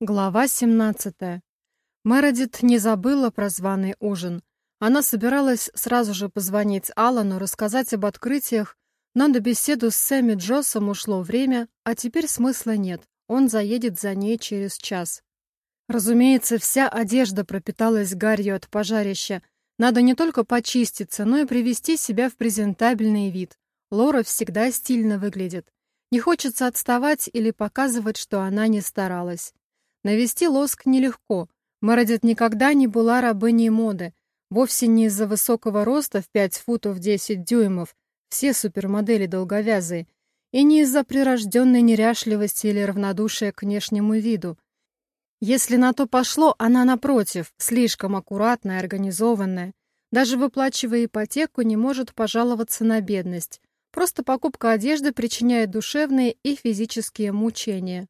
Глава 17. Мередит не забыла про званый ужин. Она собиралась сразу же позвонить Алану, рассказать об открытиях, но на беседу с Сэмми Джоссом ушло время, а теперь смысла нет. Он заедет за ней через час. Разумеется, вся одежда пропиталась гарью от пожарища. Надо не только почиститься, но и привести себя в презентабельный вид. Лора всегда стильно выглядит. Не хочется отставать или показывать, что она не старалась. Навести лоск нелегко. Мередит никогда не была рабыней моды. Вовсе не из-за высокого роста в 5 футов 10 дюймов, все супермодели долговязые, и не из-за прирожденной неряшливости или равнодушия к внешнему виду. Если на то пошло, она, напротив, слишком аккуратная, организованная. Даже выплачивая ипотеку, не может пожаловаться на бедность. Просто покупка одежды причиняет душевные и физические мучения.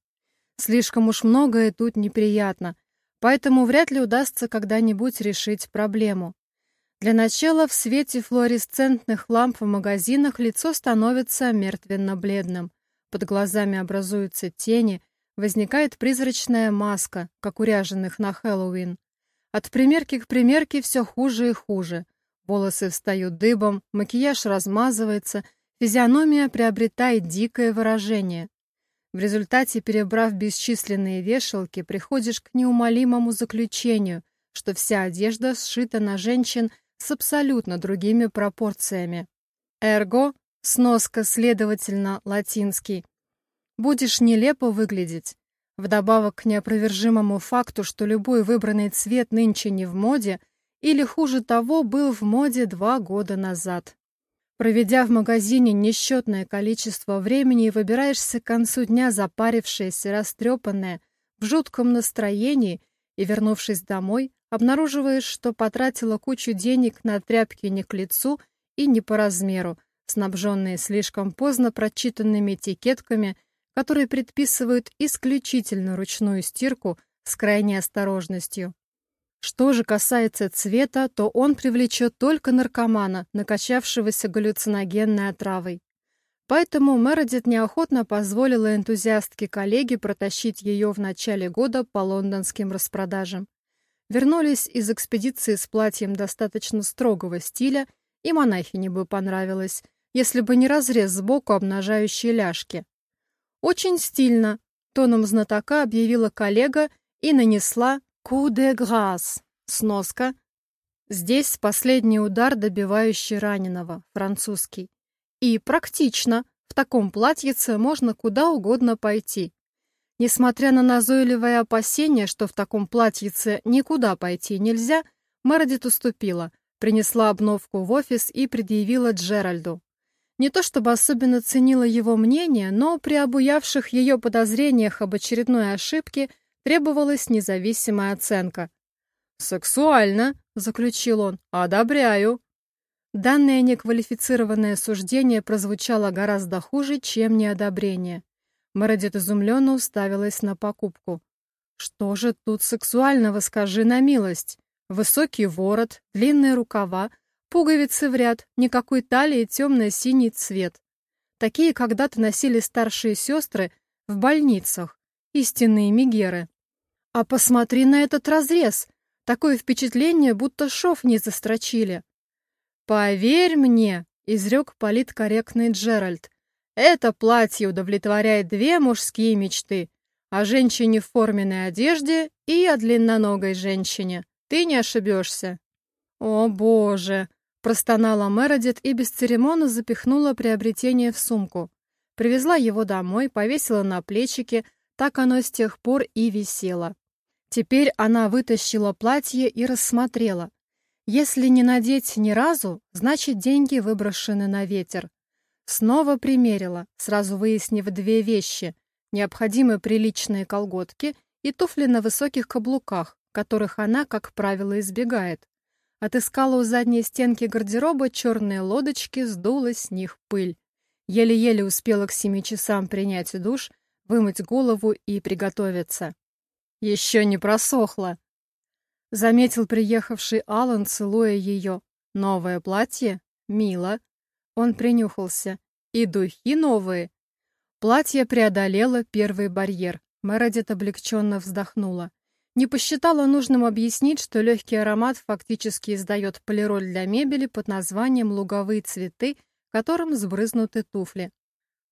Слишком уж многое тут неприятно, поэтому вряд ли удастся когда-нибудь решить проблему. Для начала в свете флуоресцентных ламп в магазинах лицо становится мертвенно-бледным. Под глазами образуются тени, возникает призрачная маска, как у ряженых на Хэллоуин. От примерки к примерке все хуже и хуже. Волосы встают дыбом, макияж размазывается, физиономия приобретает дикое выражение. В результате, перебрав бесчисленные вешалки, приходишь к неумолимому заключению, что вся одежда сшита на женщин с абсолютно другими пропорциями. Эрго, сноска, следовательно, латинский. Будешь нелепо выглядеть. Вдобавок к неопровержимому факту, что любой выбранный цвет нынче не в моде, или, хуже того, был в моде два года назад. Проведя в магазине несчетное количество времени, выбираешься к концу дня запарившаяся, растрепанная, в жутком настроении, и, вернувшись домой, обнаруживаешь, что потратила кучу денег на тряпки не к лицу и не по размеру, снабженные слишком поздно прочитанными этикетками, которые предписывают исключительно ручную стирку с крайней осторожностью. Что же касается цвета, то он привлечет только наркомана, накачавшегося галлюциногенной отравой. Поэтому Мередит неохотно позволила энтузиастке-коллеге протащить ее в начале года по лондонским распродажам. Вернулись из экспедиции с платьем достаточно строгого стиля, и монахине бы понравилось, если бы не разрез сбоку, обнажающий ляжки. «Очень стильно», — тоном знатока объявила коллега и нанесла Ку де грас. Сноска. Здесь последний удар, добивающий раненого, французский. И практично. В таком платьице можно куда угодно пойти. Несмотря на назойливое опасение, что в таком платьице никуда пойти нельзя, Мередит уступила, принесла обновку в офис и предъявила Джеральду. Не то чтобы особенно ценила его мнение, но при обуявших ее подозрениях об очередной ошибке – требовалась независимая оценка. «Сексуально», — заключил он, — «одобряю». Данное неквалифицированное суждение прозвучало гораздо хуже, чем неодобрение. Мередит изумленно уставилась на покупку. «Что же тут сексуального, скажи на милость? Высокий ворот, длинные рукава, пуговицы в ряд, никакой талии темно-синий цвет. Такие когда-то носили старшие сестры в больницах, истинные мигеры. А посмотри на этот разрез. Такое впечатление, будто шов не застрочили. Поверь мне, изрек политкорректный Джеральд. Это платье удовлетворяет две мужские мечты. О женщине в форменной одежде и о длинноногой женщине. Ты не ошибешься. О, боже! Простонала Мередит и бесцеремонно запихнула приобретение в сумку. Привезла его домой, повесила на плечики, так оно с тех пор и висело. Теперь она вытащила платье и рассмотрела. Если не надеть ни разу, значит деньги выброшены на ветер. Снова примерила, сразу выяснив две вещи. Необходимы приличные колготки и туфли на высоких каблуках, которых она, как правило, избегает. Отыскала у задней стенки гардероба черные лодочки, сдула с них пыль. Еле-еле успела к семи часам принять душ, вымыть голову и приготовиться. Еще не просохло. Заметил приехавший Алан, целуя ее. Новое платье? Мило. Он принюхался. И духи новые. Платье преодолело первый барьер. Мередит облегченно вздохнула. Не посчитала нужным объяснить, что легкий аромат фактически издает полироль для мебели под названием «луговые цветы», которым сбрызнуты туфли.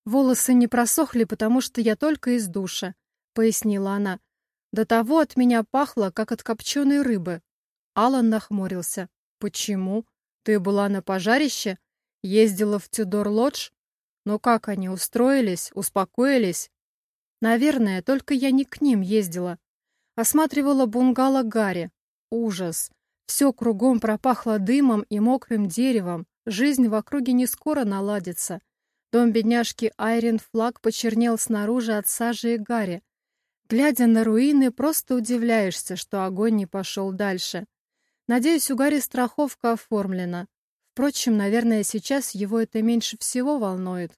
«Волосы не просохли, потому что я только из душа», — пояснила она. «До того от меня пахло, как от копченой рыбы». Алан нахмурился. «Почему? Ты была на пожарище? Ездила в Тюдор-Лодж? Но как они устроились, успокоились?» «Наверное, только я не к ним ездила. Осматривала бунгало Гарри. Ужас. Все кругом пропахло дымом и мокрым деревом. Жизнь в округе не скоро наладится. Дом бедняжки Айрин Флаг почернел снаружи от сажи и гари. Глядя на руины, просто удивляешься, что огонь не пошел дальше. Надеюсь, у Гарри страховка оформлена. Впрочем, наверное, сейчас его это меньше всего волнует.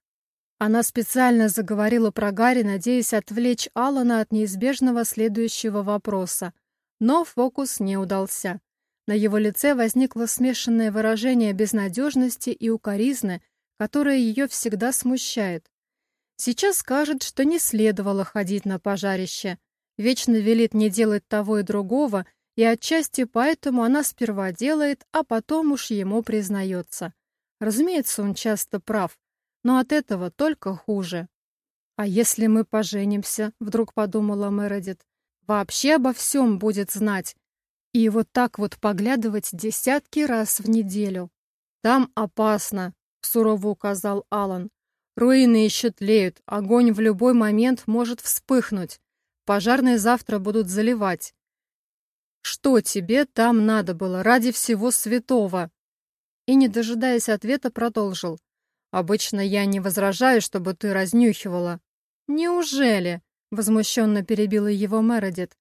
Она специально заговорила про Гарри, надеясь отвлечь Алана от неизбежного следующего вопроса. Но фокус не удался. На его лице возникло смешанное выражение безнадежности и укоризны, которое ее всегда смущает. Сейчас скажет, что не следовало ходить на пожарище. Вечно велит не делать того и другого, и отчасти поэтому она сперва делает, а потом уж ему признается. Разумеется, он часто прав но от этого только хуже. «А если мы поженимся?» — вдруг подумала Мередит. «Вообще обо всем будет знать. И вот так вот поглядывать десятки раз в неделю. Там опасно», — сурово указал Алан. «Руины еще тлеют, огонь в любой момент может вспыхнуть. Пожарные завтра будут заливать. Что тебе там надо было ради всего святого?» И, не дожидаясь ответа, продолжил. Обычно я не возражаю, чтобы ты разнюхивала. Неужели? Возмущенно перебила его Мередит.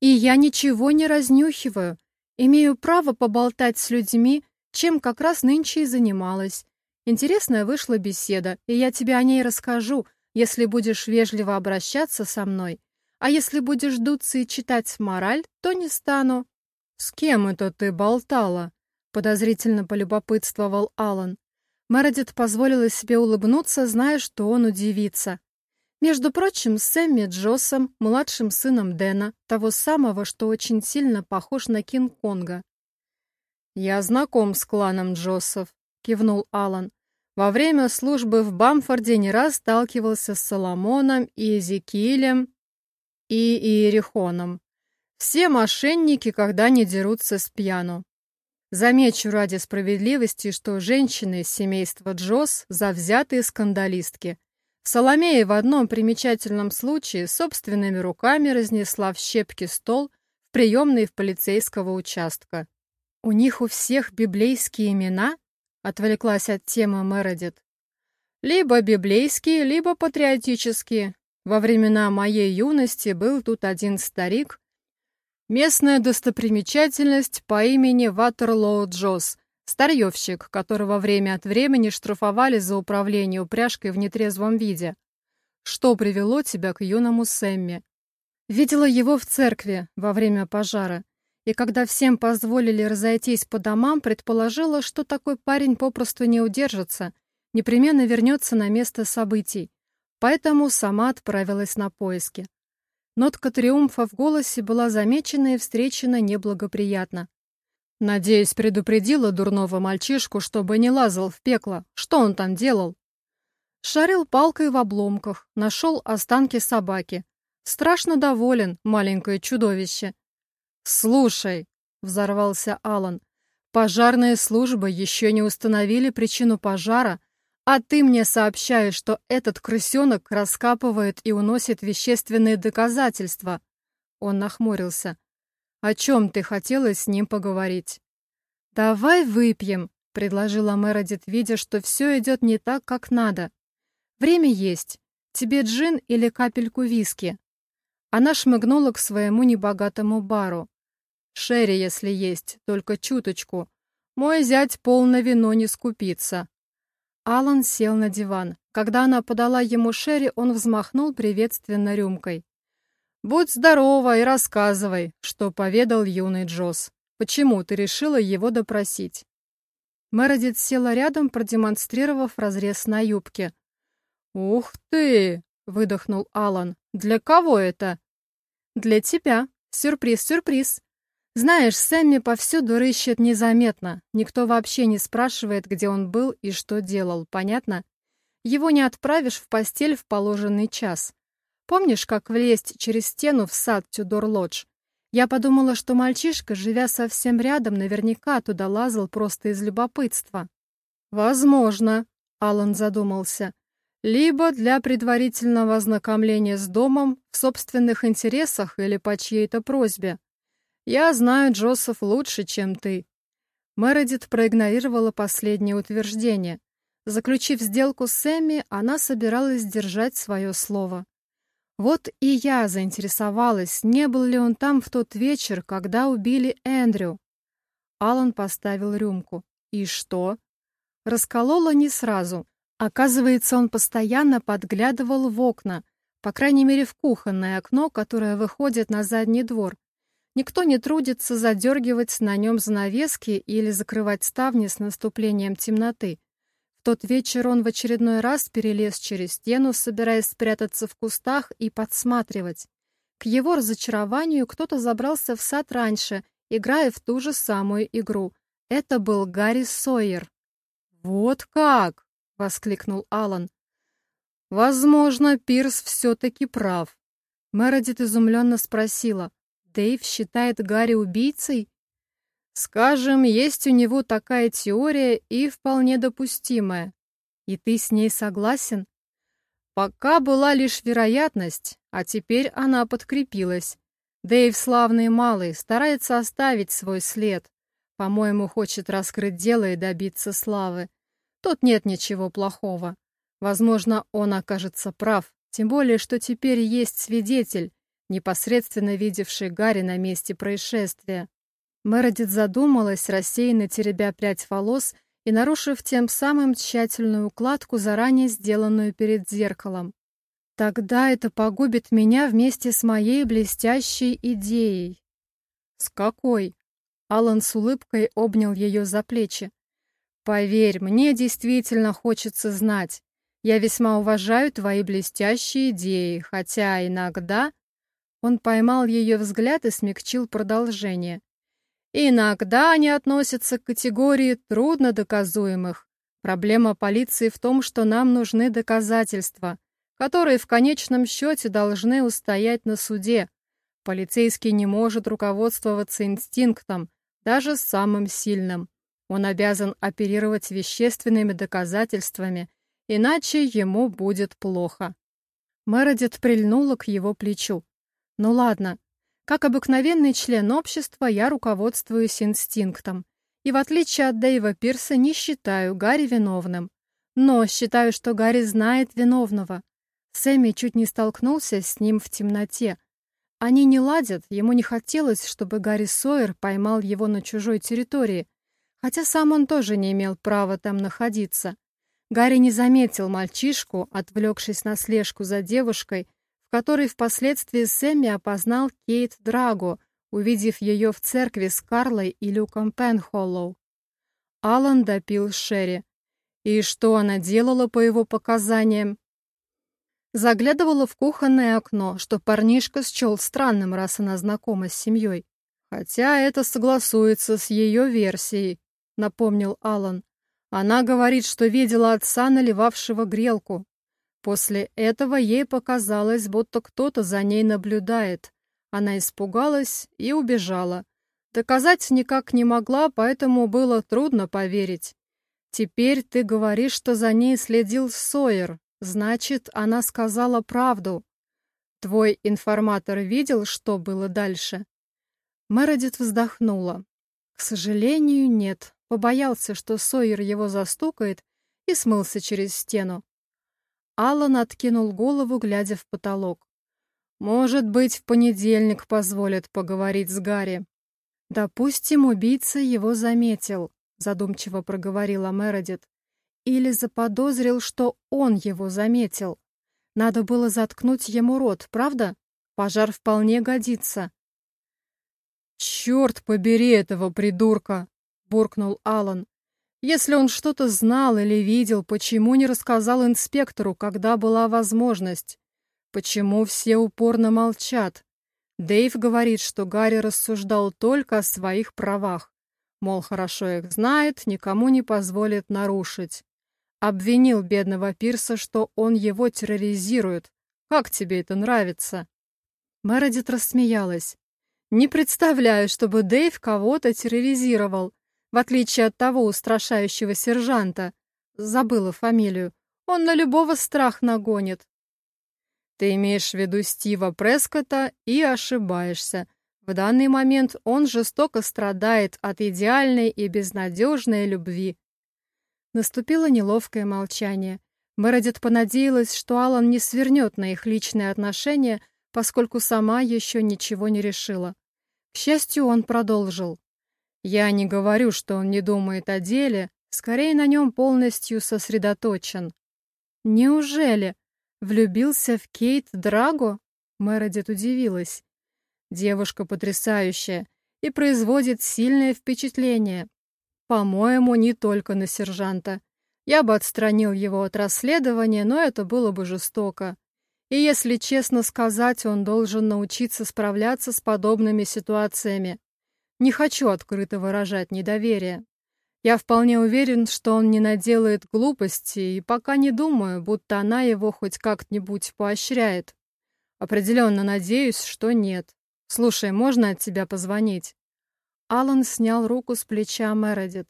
И я ничего не разнюхиваю. Имею право поболтать с людьми, чем как раз нынче и занималась. Интересная вышла беседа, и я тебе о ней расскажу, если будешь вежливо обращаться со мной. А если будешь дуться и читать мораль, то не стану. С кем это ты болтала? Подозрительно полюбопытствовал Алан. Мередит позволила себе улыбнуться, зная, что он удивится. Между прочим, с Сэмми Джоссом, младшим сыном Дэна, того самого, что очень сильно похож на Кинг-Конга. «Я знаком с кланом Джоссов», — кивнул Алан. «Во время службы в Бамфорде не раз сталкивался с Соломоном и Эзекиилем и Иерихоном. Все мошенники, когда не дерутся с пьяну. Замечу ради справедливости, что женщины из семейства Джосс – завзятые скандалистки. Соломея в одном примечательном случае собственными руками разнесла в щепки стол в приемной в полицейского участка. «У них у всех библейские имена?» – отвлеклась от темы Мередит. «Либо библейские, либо патриотические. Во времена моей юности был тут один старик, Местная достопримечательность по имени Ватерлоу Джосс, старьевщик, которого время от времени штрафовали за управление упряжкой в нетрезвом виде. Что привело тебя к юному Сэмми? Видела его в церкви во время пожара, и когда всем позволили разойтись по домам, предположила, что такой парень попросту не удержится, непременно вернется на место событий, поэтому сама отправилась на поиски. Нотка триумфа в голосе была замечена и встречена неблагоприятно. «Надеюсь, предупредила дурного мальчишку, чтобы не лазал в пекло. Что он там делал?» Шарил палкой в обломках, нашел останки собаки. Страшно доволен, маленькое чудовище. «Слушай», — взорвался Алан, — «пожарные службы еще не установили причину пожара, а ты мне сообщаешь, что этот крысенок раскапывает и уносит вещественные доказательства. Он нахмурился. О чем ты хотела с ним поговорить? Давай выпьем, предложила Мередит, видя, что все идет не так, как надо. Время есть. Тебе джин или капельку виски? Она шмыгнула к своему небогатому бару. Шерри, если есть, только чуточку. Мой зять полно вино не скупится. Алан сел на диван. Когда она подала ему Шерри, он взмахнул приветственно рюмкой. «Будь здорова и рассказывай, что поведал юный Джосс. Почему ты решила его допросить?» Мередит села рядом, продемонстрировав разрез на юбке. «Ух ты!» — выдохнул Алан. «Для кого это?» «Для тебя. Сюрприз, сюрприз. Знаешь, Сэмми повсюду рыщет незаметно. Никто вообще не спрашивает, где он был и что делал, понятно? Его не отправишь в постель в положенный час. Помнишь, как влезть через стену в сад Тюдор-Лодж? Я подумала, что мальчишка, живя совсем рядом, наверняка туда лазал просто из любопытства. «Возможно», — Алан задумался, «либо для предварительного ознакомления с домом в собственных интересах или по чьей-то просьбе. Я знаю Джозеф лучше, чем ты». Мередит проигнорировала последнее утверждение. Заключив сделку с Эмми, она собиралась держать свое слово. Вот и я заинтересовалась, не был ли он там в тот вечер, когда убили Эндрю. Алан поставил рюмку. И что? Расколола не сразу. Оказывается, он постоянно подглядывал в окна, по крайней мере в кухонное окно, которое выходит на задний двор, Никто не трудится задергивать на нем занавески или закрывать ставни с наступлением темноты. В тот вечер он в очередной раз перелез через стену, собираясь спрятаться в кустах и подсматривать. К его разочарованию кто-то забрался в сад раньше, играя в ту же самую игру. Это был Гарри Сойер. «Вот как!» — воскликнул Алан. «Возможно, Пирс все-таки прав». Мередит изумленно спросила. Дэйв считает Гарри убийцей? Скажем, есть у него такая теория и вполне допустимая. И ты с ней согласен? Пока была лишь вероятность, а теперь она подкрепилась. Дэйв славный малый, старается оставить свой след. По-моему, хочет раскрыть дело и добиться славы. Тут нет ничего плохого. Возможно, он окажется прав, тем более, что теперь есть свидетель, непосредственно видевший Гарри на месте происшествия. Мередит задумалась, рассеянно теребя прядь волос и нарушив тем самым тщательную укладку, заранее сделанную перед зеркалом. Тогда это погубит меня вместе с моей блестящей идеей. С какой? Алан с улыбкой обнял ее за плечи. Поверь, мне действительно хочется знать. Я весьма уважаю твои блестящие идеи, хотя иногда он поймал ее взгляд и смягчил продолжение. Иногда они относятся к категории труднодоказуемых. Проблема полиции в том, что нам нужны доказательства, которые в конечном счете должны устоять на суде. Полицейский не может руководствоваться инстинктом, даже самым сильным. Он обязан оперировать вещественными доказательствами, иначе ему будет плохо. Мередит прильнула к его плечу. Ну ладно, как обыкновенный член общества я руководствуюсь инстинктом. И в отличие от Дэйва Пирса не считаю Гарри виновным. Но считаю, что Гарри знает виновного. Сэмми чуть не столкнулся с ним в темноте. Они не ладят, ему не хотелось, чтобы Гарри Сойер поймал его на чужой территории, хотя сам он тоже не имел права там находиться. Гарри не заметил мальчишку, отвлекшись на слежку за девушкой, который впоследствии Сэмми опознал Кейт Драго, увидев ее в церкви с Карлой и Люком Пенхоллоу. Алан допил Шерри. И что она делала по его показаниям? Заглядывала в кухонное окно, что парнишка счел странным, раз она знакома с семьей. Хотя это согласуется с ее версией, напомнил Алан. Она говорит, что видела отца, наливавшего грелку. После этого ей показалось, будто кто-то за ней наблюдает. Она испугалась и убежала. Доказать никак не могла, поэтому было трудно поверить. Теперь ты говоришь, что за ней следил Сойер. Значит, она сказала правду. Твой информатор видел, что было дальше? Мередит вздохнула. К сожалению, нет. Побоялся, что Сойер его застукает, и смылся через стену. Аллан откинул голову, глядя в потолок. «Может быть, в понедельник позволят поговорить с Гарри». «Допустим, убийца его заметил», — задумчиво проговорила Мередит. «Или заподозрил, что он его заметил. Надо было заткнуть ему рот, правда? Пожар вполне годится». «Черт побери этого придурка!» — буркнул Алан. Если он что-то знал или видел, почему не рассказал инспектору, когда была возможность? Почему все упорно молчат? Дэйв говорит, что Гарри рассуждал только о своих правах. Мол, хорошо их знает, никому не позволит нарушить. Обвинил бедного Пирса, что он его терроризирует. Как тебе это нравится?» Мередит рассмеялась. «Не представляю, чтобы Дэйв кого-то терроризировал, в отличие от того устрашающего сержанта. Забыла фамилию. Он на любого страх нагонит». «Ты имеешь в виду Стива Прескота и ошибаешься. В данный момент он жестоко страдает от идеальной и безнадежной любви». Наступило неловкое молчание. Мередит понадеялась, что Алан не свернет на их личные отношения, поскольку сама еще ничего не решила. К счастью, он продолжил. «Я не говорю, что он не думает о деле, скорее на нем полностью сосредоточен». «Неужели? Влюбился в Кейт Драго?» Мередит удивилась. Девушка потрясающая и производит сильное впечатление. По-моему, не только на сержанта. Я бы отстранил его от расследования, но это было бы жестоко. И если честно сказать, он должен научиться справляться с подобными ситуациями. Не хочу открыто выражать недоверие. Я вполне уверен, что он не наделает глупости, и пока не думаю, будто она его хоть как-нибудь поощряет. Определенно надеюсь, что нет. Слушай, можно от тебя позвонить?» Алан снял руку с плеча Мередит.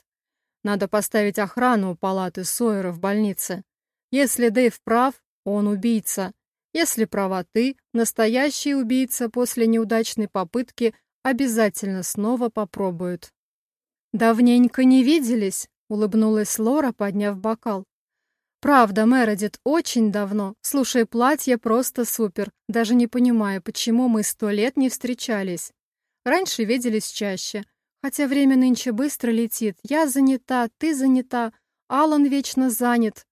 Надо поставить охрану у палаты Сойера в больнице. Если Дэйв прав, он убийца. Если права ты, настоящий убийца после неудачной попытки обязательно снова попробует. «Давненько не виделись», — улыбнулась Лора, подняв бокал. «Правда, Мередит, очень давно. Слушай, платье просто супер. Даже не понимаю, почему мы сто лет не встречались. Раньше виделись чаще. Хотя время нынче быстро летит. Я занята, ты занята, Алан вечно занят.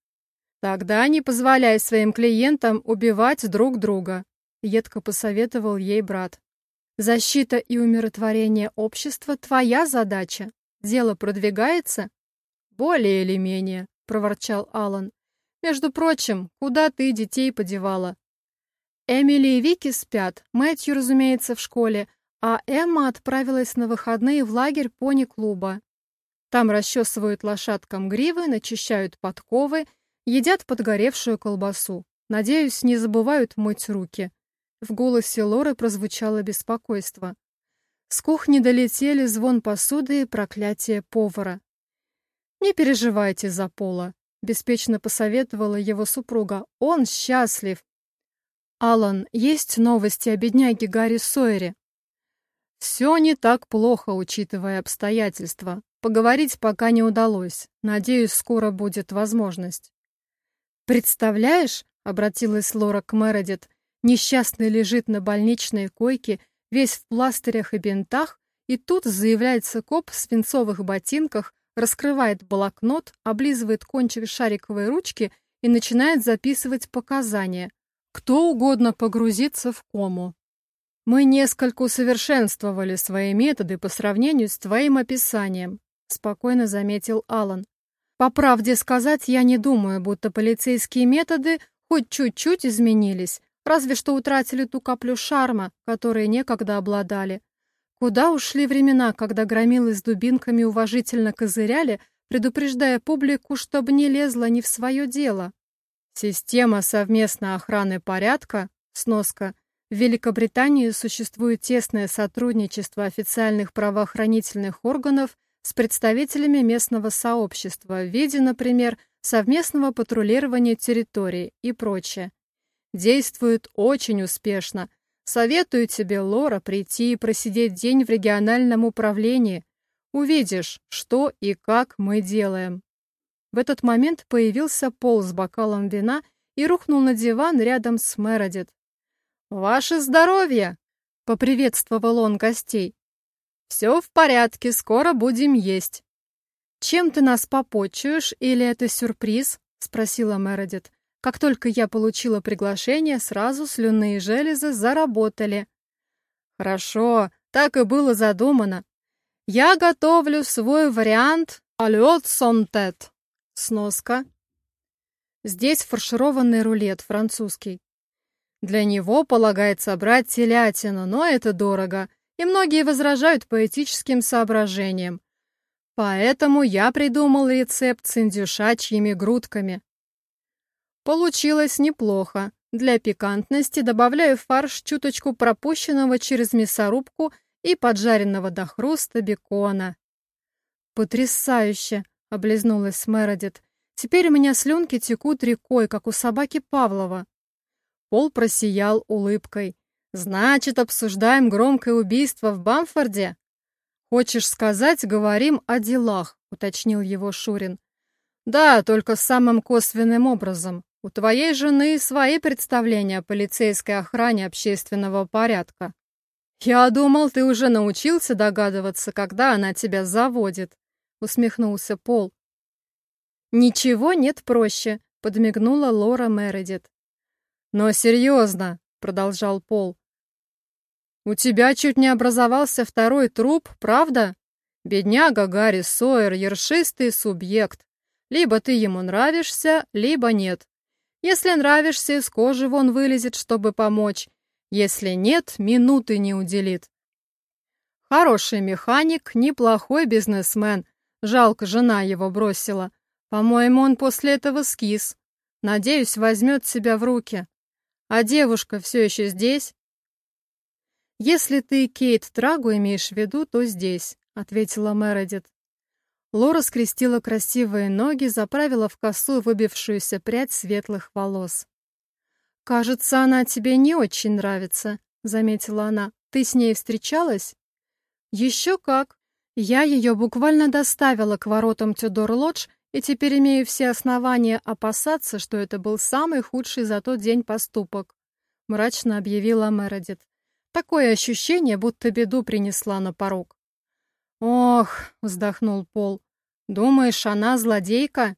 Тогда не позволяй своим клиентам убивать друг друга, едко посоветовал ей брат. Защита и умиротворение общества — твоя задача. Дело продвигается? Более или менее, проворчал Алан. Между прочим, куда ты детей подевала? Эмили и Вики спят, Мэтью, разумеется, в школе, а Эмма отправилась на выходные в лагерь пони-клуба. Там расчесывают лошадкам гривы, начищают подковы, едят подгоревшую колбасу. Надеюсь, не забывают мыть руки. В голосе Лоры прозвучало беспокойство. С кухни долетели звон посуды и проклятие повара. «Не переживайте за Пола», — беспечно посоветовала его супруга. «Он счастлив». «Алан, есть новости о бедняге Гарри Сойере?» Все не так плохо, учитывая обстоятельства. Поговорить пока не удалось. Надеюсь, скоро будет возможность. «Представляешь?» — обратилась Лора к Мередит. «Несчастный лежит на больничной койке, весь в пластырях и бинтах, и тут заявляется коп в свинцовых ботинках, раскрывает блокнот, облизывает кончик шариковой ручки и начинает записывать показания. Кто угодно погрузится в кому. Мы несколько усовершенствовали свои методы по сравнению с твоим описанием, спокойно заметил Алан. По правде сказать, я не думаю, будто полицейские методы хоть чуть-чуть изменились, разве что утратили ту каплю шарма, которой некогда обладали. Куда ушли времена, когда громилы с дубинками уважительно козыряли, предупреждая публику, чтобы не лезла не в свое дело? Система совместной охраны порядка, сноска, в Великобритании существует тесное сотрудничество официальных правоохранительных органов с представителями местного сообщества в виде, например, совместного патрулирования территорий и прочее. Действует очень успешно. Советую тебе, Лора, прийти и просидеть день в региональном управлении. Увидишь, что и как мы делаем. В этот момент появился Пол с бокалом вина и рухнул на диван рядом с Мередит. «Ваше здоровье!» — поприветствовал он гостей. «Все в порядке, скоро будем есть». «Чем ты нас попочуешь, или это сюрприз?» — спросила Мередит. «Как только я получила приглашение, сразу слюнные железы заработали». «Хорошо, так и было задумано. Я готовлю свой вариант «Алёт сонтет». Сноска. Здесь фаршированный рулет французский. Для него полагается брать телятину, но это дорого, и многие возражают по этическим соображениям. Поэтому я придумал рецепт с индюшачьими грудками. Получилось неплохо. Для пикантности добавляю в фарш чуточку пропущенного через мясорубку и поджаренного до хруста бекона. «Потрясающе!» — облизнулась Мередит. «Теперь у меня слюнки текут рекой, как у собаки Павлова». Пол просиял улыбкой. «Значит, обсуждаем громкое убийство в Бамфорде?» «Хочешь сказать, говорим о делах», — уточнил его Шурин. «Да, только самым косвенным образом. У твоей жены свои представления о полицейской охране общественного порядка. Я думал, ты уже научился догадываться, когда она тебя заводит, усмехнулся Пол. Ничего нет проще, подмигнула Лора Мередит. Но серьезно, продолжал Пол. У тебя чуть не образовался второй труп, правда? Бедняга Гарри Сойер, ершистый субъект. Либо ты ему нравишься, либо нет. Если нравишься, из кожи вон вылезет, чтобы помочь. Если нет, минуты не уделит. Хороший механик, неплохой бизнесмен. Жалко, жена его бросила. По-моему, он после этого скис. Надеюсь, возьмет себя в руки. А девушка все еще здесь? Если ты Кейт Трагу имеешь в виду, то здесь, ответила Мередит. Лора скрестила красивые ноги, заправила в косу выбившуюся прядь светлых волос. «Кажется, она тебе не очень нравится», — заметила она. «Ты с ней встречалась?» «Еще как. Я ее буквально доставила к воротам Тюдор-Лодж и теперь имею все основания опасаться, что это был самый худший за тот день поступок», — мрачно объявила Мередит. «Такое ощущение, будто беду принесла на порог». «Ох», — вздохнул Пол, — «думаешь, она злодейка?»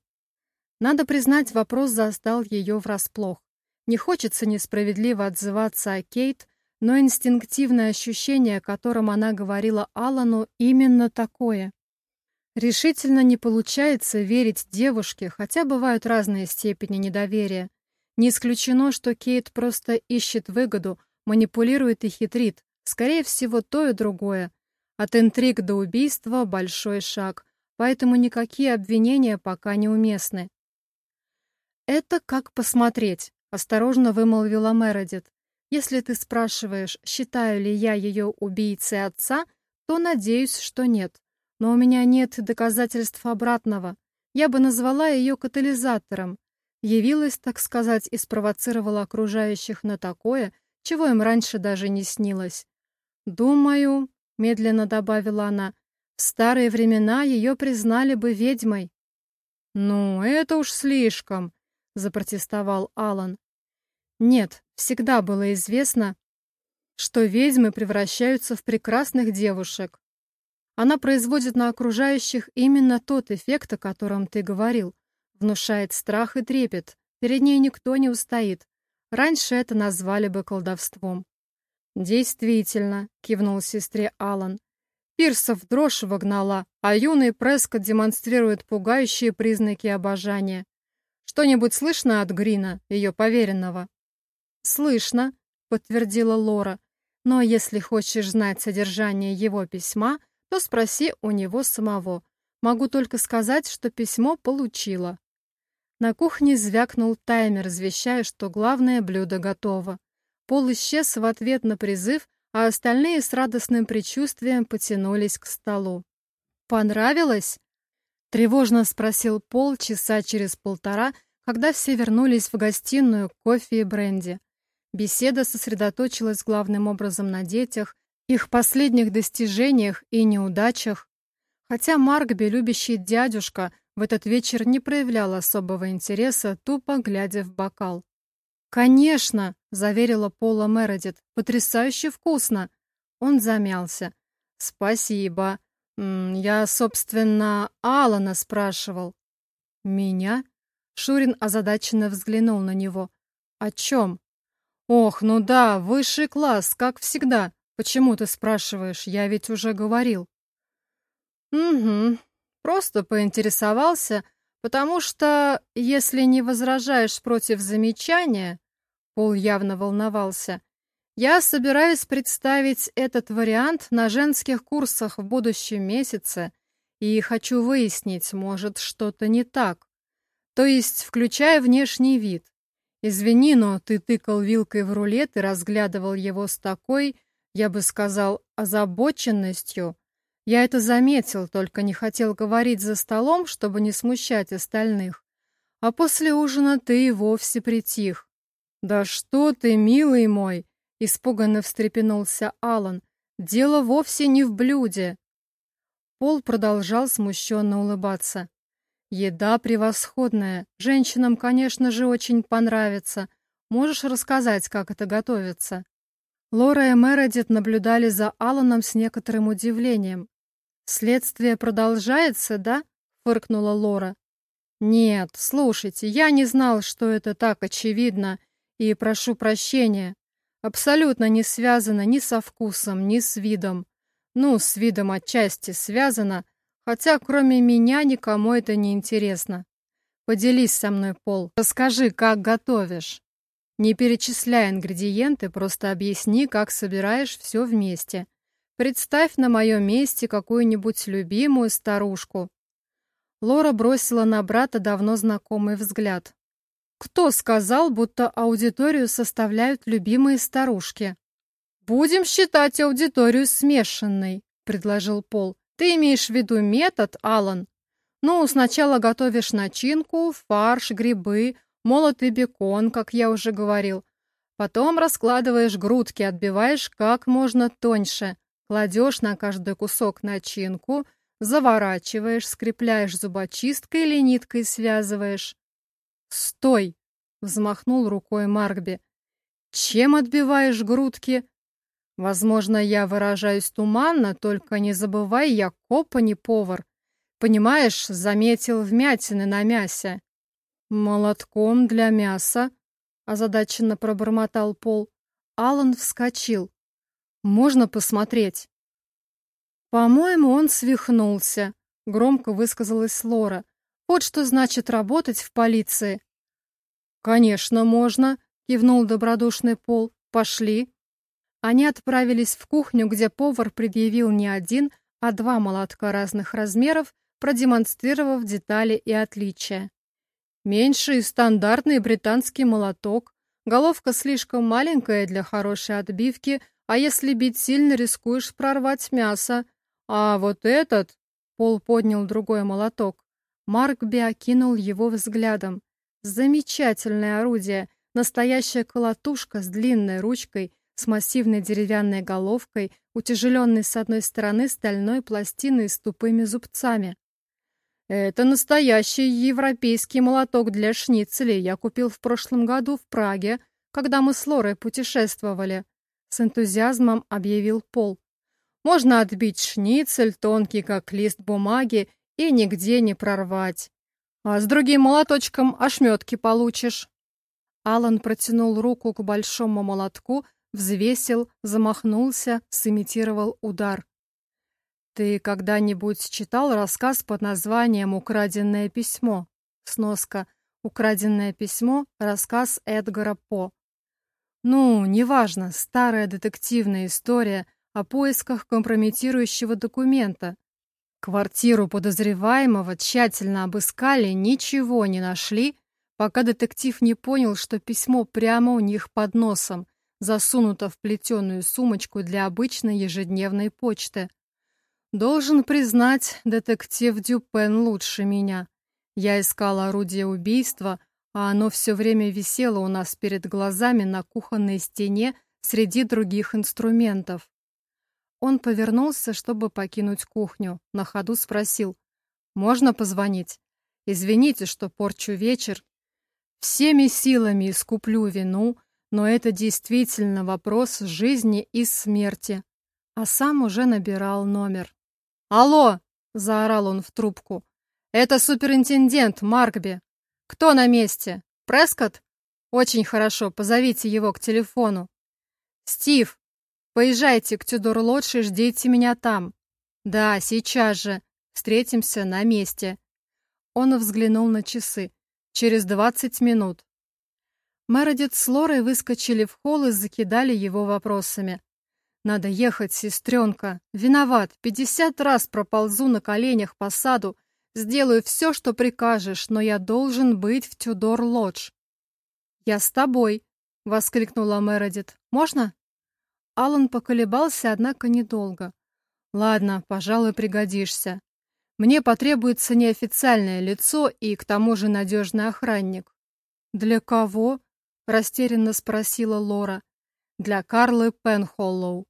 Надо признать, вопрос застал ее врасплох. Не хочется несправедливо отзываться о Кейт, но инстинктивное ощущение, о котором она говорила Алану, именно такое. Решительно не получается верить девушке, хотя бывают разные степени недоверия. Не исключено, что Кейт просто ищет выгоду, манипулирует и хитрит. Скорее всего, то и другое. От интриг до убийства большой шаг, поэтому никакие обвинения пока неуместны. «Это как посмотреть», — осторожно вымолвила Мередит. «Если ты спрашиваешь, считаю ли я ее убийцей отца, то надеюсь, что нет. Но у меня нет доказательств обратного. Я бы назвала ее катализатором. Явилась, так сказать, и спровоцировала окружающих на такое, чего им раньше даже не снилось. Думаю, — медленно добавила она. «В старые времена ее признали бы ведьмой». «Ну, это уж слишком», — запротестовал Алан. «Нет, всегда было известно, что ведьмы превращаются в прекрасных девушек. Она производит на окружающих именно тот эффект, о котором ты говорил. Внушает страх и трепет. Перед ней никто не устоит. Раньше это назвали бы колдовством. «Действительно», — кивнул сестре Алан. Пирсов дрожь вогнала, а юный Прескотт демонстрирует пугающие признаки обожания. Что-нибудь слышно от Грина, ее поверенного? «Слышно», — подтвердила Лора. «Но если хочешь знать содержание его письма, то спроси у него самого. Могу только сказать, что письмо получила». На кухне звякнул таймер, извещая, что главное блюдо готово. Пол исчез в ответ на призыв, а остальные с радостным предчувствием потянулись к столу. «Понравилось?» — тревожно спросил Пол часа через полтора, когда все вернулись в гостиную кофе и бренди. Беседа сосредоточилась главным образом на детях, их последних достижениях и неудачах. Хотя Маркби, любящий дядюшка, в этот вечер не проявлял особого интереса, тупо глядя в бокал. «Конечно!» — заверила Пола Мередит. «Потрясающе вкусно!» Он замялся. «Спасибо. Я, собственно, Алана спрашивал». «Меня?» Шурин озадаченно взглянул на него. «О чем?» «Ох, ну да, высший класс, как всегда. Почему ты спрашиваешь? Я ведь уже говорил». «Угу. Просто поинтересовался, потому что, если не возражаешь против замечания, Пол явно волновался. «Я собираюсь представить этот вариант на женских курсах в будущем месяце и хочу выяснить, может, что-то не так. То есть, включая внешний вид. Извини, но ты тыкал вилкой в рулет и разглядывал его с такой, я бы сказал, озабоченностью. Я это заметил, только не хотел говорить за столом, чтобы не смущать остальных. А после ужина ты и вовсе притих. «Да что ты, милый мой!» — испуганно встрепенулся Алан. «Дело вовсе не в блюде!» Пол продолжал смущенно улыбаться. «Еда превосходная. Женщинам, конечно же, очень понравится. Можешь рассказать, как это готовится?» Лора и Мередит наблюдали за Аланом с некоторым удивлением. «Следствие продолжается, да?» — фыркнула Лора. «Нет, слушайте, я не знал, что это так очевидно, и прошу прощения. Абсолютно не связано ни со вкусом, ни с видом. Ну, с видом отчасти связано, хотя кроме меня никому это не интересно. Поделись со мной, Пол, расскажи, как готовишь. Не перечисляй ингредиенты, просто объясни, как собираешь все вместе. Представь на моем месте какую-нибудь любимую старушку, Лора бросила на брата давно знакомый взгляд. «Кто сказал, будто аудиторию составляют любимые старушки?» «Будем считать аудиторию смешанной», — предложил Пол. «Ты имеешь в виду метод, Алан? Ну, сначала готовишь начинку, фарш, грибы, молотый бекон, как я уже говорил. Потом раскладываешь грудки, отбиваешь как можно тоньше, кладешь на каждый кусок начинку, Заворачиваешь, скрепляешь зубочисткой или ниткой связываешь. «Стой!» — взмахнул рукой Маркби. «Чем отбиваешь грудки?» «Возможно, я выражаюсь туманно, только не забывай, я коп, а не повар. Понимаешь, заметил вмятины на мясе». «Молотком для мяса», — озадаченно пробормотал Пол. Алан вскочил. «Можно посмотреть?» «По-моему, он свихнулся», — громко высказалась Лора. «Вот что значит работать в полиции». «Конечно, можно», — кивнул добродушный Пол. «Пошли». Они отправились в кухню, где повар предъявил не один, а два молотка разных размеров, продемонстрировав детали и отличия. Меньший стандартный британский молоток, головка слишком маленькая для хорошей отбивки, а если бить сильно, рискуешь прорвать мясо. «А вот этот...» — Пол поднял другой молоток. Маркби окинул его взглядом. «Замечательное орудие! Настоящая колотушка с длинной ручкой, с массивной деревянной головкой, утяжеленной с одной стороны стальной пластиной с тупыми зубцами. «Это настоящий европейский молоток для шницелей. Я купил в прошлом году в Праге, когда мы с Лорой путешествовали», — с энтузиазмом объявил Пол. Можно отбить шницель, тонкий как лист бумаги, и нигде не прорвать. А с другим молоточком ошметки получишь. Алан протянул руку к большому молотку, взвесил, замахнулся, сымитировал удар. «Ты когда-нибудь читал рассказ под названием «Украденное письмо»?» Сноска «Украденное письмо» — рассказ Эдгара По. Ну, неважно, старая детективная история о поисках компрометирующего документа. Квартиру подозреваемого тщательно обыскали, ничего не нашли, пока детектив не понял, что письмо прямо у них под носом, засунуто в плетеную сумочку для обычной ежедневной почты. Должен признать, детектив Дюпен лучше меня. Я искала орудие убийства, а оно все время висело у нас перед глазами на кухонной стене среди других инструментов. Он повернулся, чтобы покинуть кухню. На ходу спросил. «Можно позвонить? Извините, что порчу вечер. Всеми силами искуплю вину, но это действительно вопрос жизни и смерти». А сам уже набирал номер. «Алло!» — заорал он в трубку. «Это суперинтендент Маркби. Кто на месте? Прескотт? Очень хорошо, позовите его к телефону. Стив, Поезжайте к Тюдор-Лодж и ждите меня там. Да, сейчас же. Встретимся на месте. Он взглянул на часы. Через двадцать минут. Мередит с Лорой выскочили в холл и закидали его вопросами. «Надо ехать, сестренка. Виноват. Пятьдесят раз проползу на коленях по саду. Сделаю все, что прикажешь, но я должен быть в Тюдор-Лодж». «Я с тобой», — воскликнула Мередит. «Можно?» Алан поколебался, однако недолго. «Ладно, пожалуй, пригодишься. Мне потребуется неофициальное лицо и, к тому же, надежный охранник». «Для кого?» — растерянно спросила Лора. «Для Карлы Пенхоллоу.